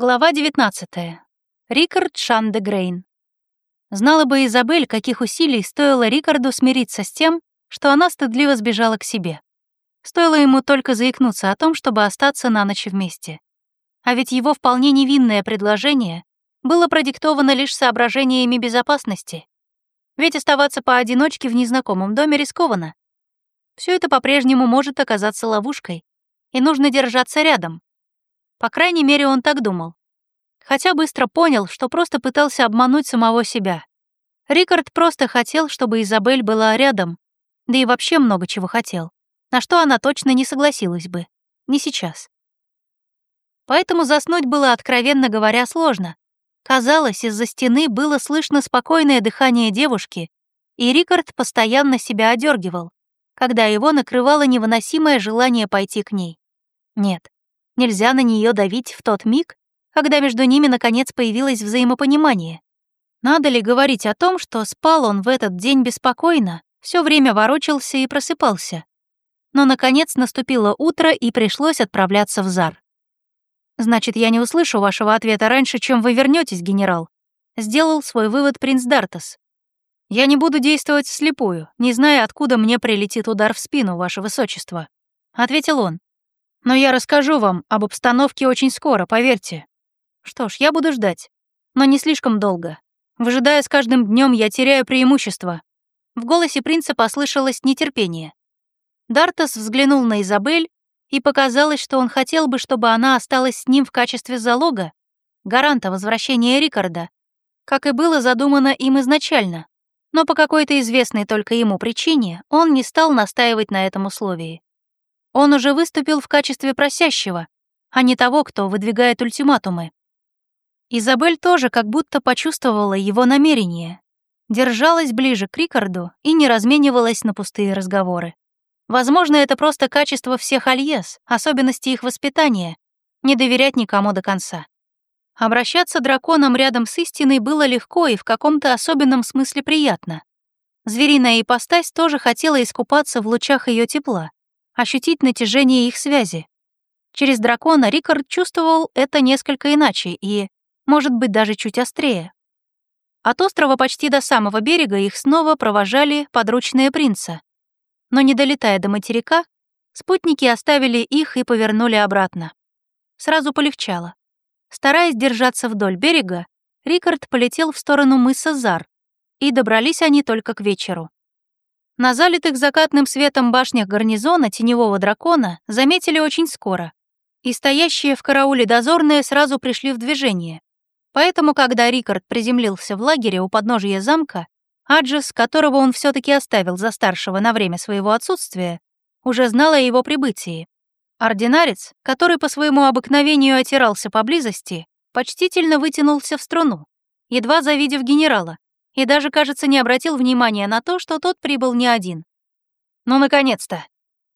Глава 19. Рикард Шандегрейн. Знала бы Изабель, каких усилий стоило Рикарду смириться с тем, что она стыдливо сбежала к себе. Стоило ему только заикнуться о том, чтобы остаться на ночь вместе. А ведь его вполне невинное предложение было продиктовано лишь соображениями безопасности. Ведь оставаться поодиночке в незнакомом доме рискованно. Все это по-прежнему может оказаться ловушкой, и нужно держаться рядом, по крайней мере, он так думал. Хотя быстро понял, что просто пытался обмануть самого себя. Рикард просто хотел, чтобы Изабель была рядом, да и вообще много чего хотел, на что она точно не согласилась бы. Не сейчас. Поэтому заснуть было, откровенно говоря, сложно. Казалось, из-за стены было слышно спокойное дыхание девушки, и Рикард постоянно себя одергивал, когда его накрывало невыносимое желание пойти к ней. Нет, Нельзя на нее давить в тот миг, когда между ними наконец появилось взаимопонимание. Надо ли говорить о том, что спал он в этот день беспокойно, все время ворочался и просыпался. Но, наконец, наступило утро, и пришлось отправляться в ЗАР. «Значит, я не услышу вашего ответа раньше, чем вы вернетесь, генерал», — сделал свой вывод принц Дартас. «Я не буду действовать вслепую, не зная, откуда мне прилетит удар в спину, ваше высочество», — ответил он. Но я расскажу вам об обстановке очень скоро, поверьте. Что ж, я буду ждать. Но не слишком долго. Выжидая с каждым днем, я теряю преимущество. В голосе принца послышалось нетерпение. Дартас взглянул на Изабель, и показалось, что он хотел бы, чтобы она осталась с ним в качестве залога, гаранта возвращения Рикарда, как и было задумано им изначально. Но по какой-то известной только ему причине он не стал настаивать на этом условии. Он уже выступил в качестве просящего, а не того, кто выдвигает ультиматумы. Изабель тоже как будто почувствовала его намерение, держалась ближе к Рикарду и не разменивалась на пустые разговоры. Возможно, это просто качество всех альес, особенности их воспитания, не доверять никому до конца. Обращаться драконом рядом с истиной было легко и в каком-то особенном смысле приятно. Звериная ипостась тоже хотела искупаться в лучах ее тепла, ощутить натяжение их связи. Через дракона Рикард чувствовал это несколько иначе и, может быть, даже чуть острее. От острова почти до самого берега их снова провожали подручные принца. Но не долетая до материка, спутники оставили их и повернули обратно. Сразу полегчало. Стараясь держаться вдоль берега, Рикард полетел в сторону мыса Зар, и добрались они только к вечеру. На залитых закатным светом башнях гарнизона теневого дракона заметили очень скоро, и стоящие в карауле дозорные сразу пришли в движение. Поэтому, когда Рикард приземлился в лагере у подножия замка, Аджис, которого он все таки оставил за старшего на время своего отсутствия, уже знал о его прибытии. Ординарец, который по своему обыкновению отирался поблизости, почтительно вытянулся в струну, едва завидев генерала, и даже, кажется, не обратил внимания на то, что тот прибыл не один. «Ну, наконец-то!»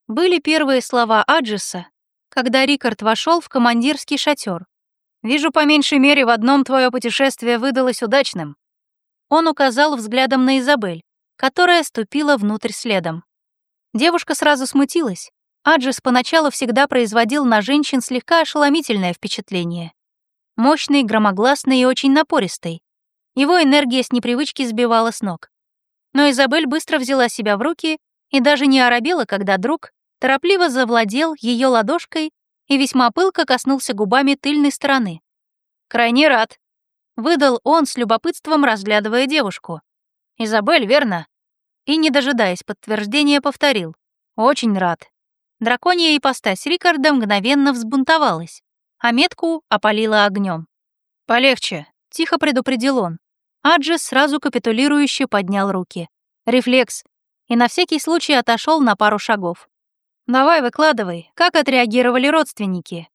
Были первые слова Аджиса, когда Рикард вошел в командирский шатер. «Вижу, по меньшей мере, в одном твое путешествие выдалось удачным». Он указал взглядом на Изабель, которая ступила внутрь следом. Девушка сразу смутилась. Аджис поначалу всегда производил на женщин слегка ошеломительное впечатление. Мощный, громогласный и очень напористый. Его энергия с непривычки сбивала с ног. Но Изабель быстро взяла себя в руки и даже не оробела, когда друг торопливо завладел ее ладошкой и весьма пылко коснулся губами тыльной стороны. «Крайне рад», — выдал он с любопытством, разглядывая девушку. «Изабель, верно?» И, не дожидаясь подтверждения, повторил. «Очень рад». Драконья ипостась Рикарда мгновенно взбунтовалась, а метку опалила огнем. «Полегче», — тихо предупредил он. Аджи сразу капитулирующе поднял руки. Рефлекс. И на всякий случай отошел на пару шагов. «Давай, выкладывай, как отреагировали родственники?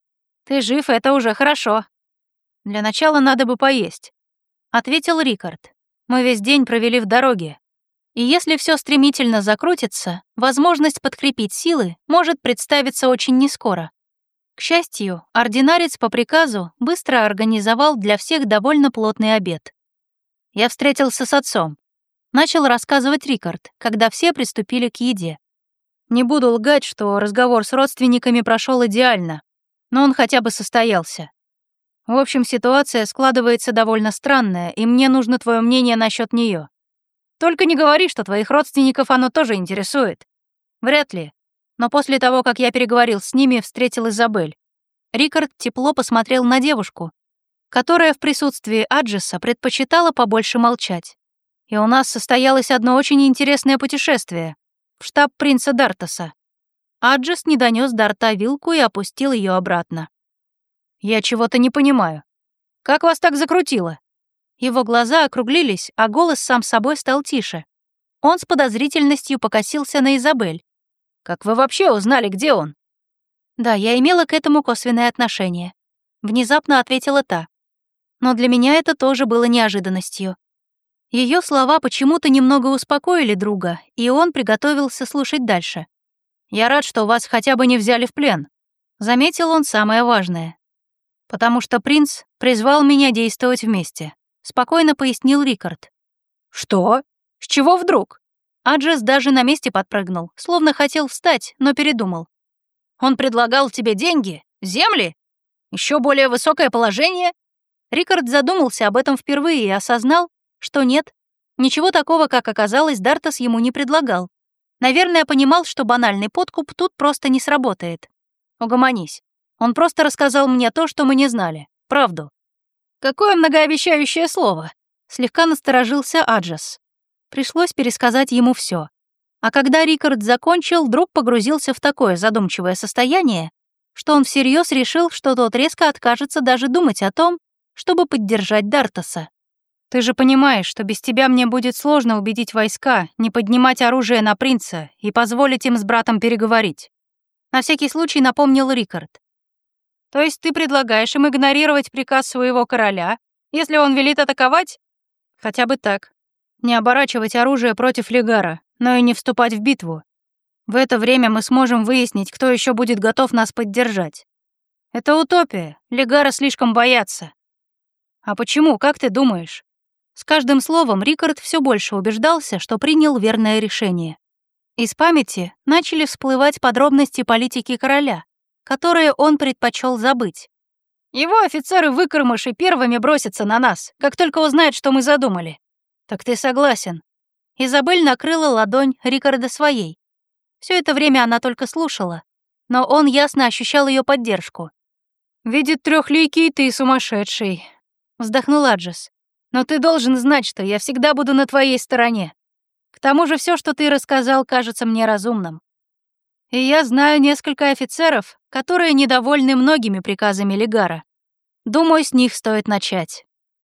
Ты жив, это уже хорошо». «Для начала надо бы поесть», — ответил Рикард. «Мы весь день провели в дороге. И если все стремительно закрутится, возможность подкрепить силы может представиться очень нескоро. К счастью, ординарец по приказу быстро организовал для всех довольно плотный обед я встретился с отцом. Начал рассказывать Рикард, когда все приступили к еде. Не буду лгать, что разговор с родственниками прошел идеально, но он хотя бы состоялся. В общем, ситуация складывается довольно странная, и мне нужно твое мнение насчет нее. Только не говори, что твоих родственников оно тоже интересует. Вряд ли. Но после того, как я переговорил с ними, встретил Изабель. Рикард тепло посмотрел на девушку, которая в присутствии Аджеса предпочитала побольше молчать. И у нас состоялось одно очень интересное путешествие в штаб принца Дартаса. Аджес не донес до рта вилку и опустил ее обратно. «Я чего-то не понимаю. Как вас так закрутило?» Его глаза округлились, а голос сам собой стал тише. Он с подозрительностью покосился на Изабель. «Как вы вообще узнали, где он?» «Да, я имела к этому косвенное отношение», — внезапно ответила та. Но для меня это тоже было неожиданностью. Ее слова почему-то немного успокоили друга, и он приготовился слушать дальше. «Я рад, что вас хотя бы не взяли в плен», — заметил он самое важное. «Потому что принц призвал меня действовать вместе», — спокойно пояснил Рикард. «Что? С чего вдруг?» Аджес даже на месте подпрыгнул, словно хотел встать, но передумал. «Он предлагал тебе деньги? Земли? Еще более высокое положение?» Рикард задумался об этом впервые и осознал, что нет, ничего такого, как оказалось, Дартас ему не предлагал. Наверное, понимал, что банальный подкуп тут просто не сработает. Угомонись. Он просто рассказал мне то, что мы не знали. Правду. Какое многообещающее слово. Слегка насторожился Аджас. Пришлось пересказать ему все. А когда Рикард закончил, друг погрузился в такое задумчивое состояние, что он всерьез решил, что тот резко откажется даже думать о том, чтобы поддержать Дартаса. Ты же понимаешь, что без тебя мне будет сложно убедить войска не поднимать оружие на принца и позволить им с братом переговорить. На всякий случай напомнил Рикард. То есть ты предлагаешь им игнорировать приказ своего короля, если он велит атаковать? Хотя бы так. Не оборачивать оружие против Легара, но и не вступать в битву. В это время мы сможем выяснить, кто еще будет готов нас поддержать. Это утопия. Легара слишком боятся. А почему, как ты думаешь? С каждым словом Рикард все больше убеждался, что принял верное решение. Из памяти начали всплывать подробности политики короля, которые он предпочел забыть. Его офицеры выкормыши первыми бросятся на нас, как только узнают, что мы задумали. Так ты согласен. Изабель накрыла ладонь Рикарда своей. Все это время она только слушала, но он ясно ощущал ее поддержку. «Видит трехликий, ты сумасшедший», — вздохнул Аджес. Но ты должен знать, что я всегда буду на твоей стороне. К тому же все, что ты рассказал, кажется мне разумным. И я знаю несколько офицеров, которые недовольны многими приказами Легара. Думаю, с них стоит начать.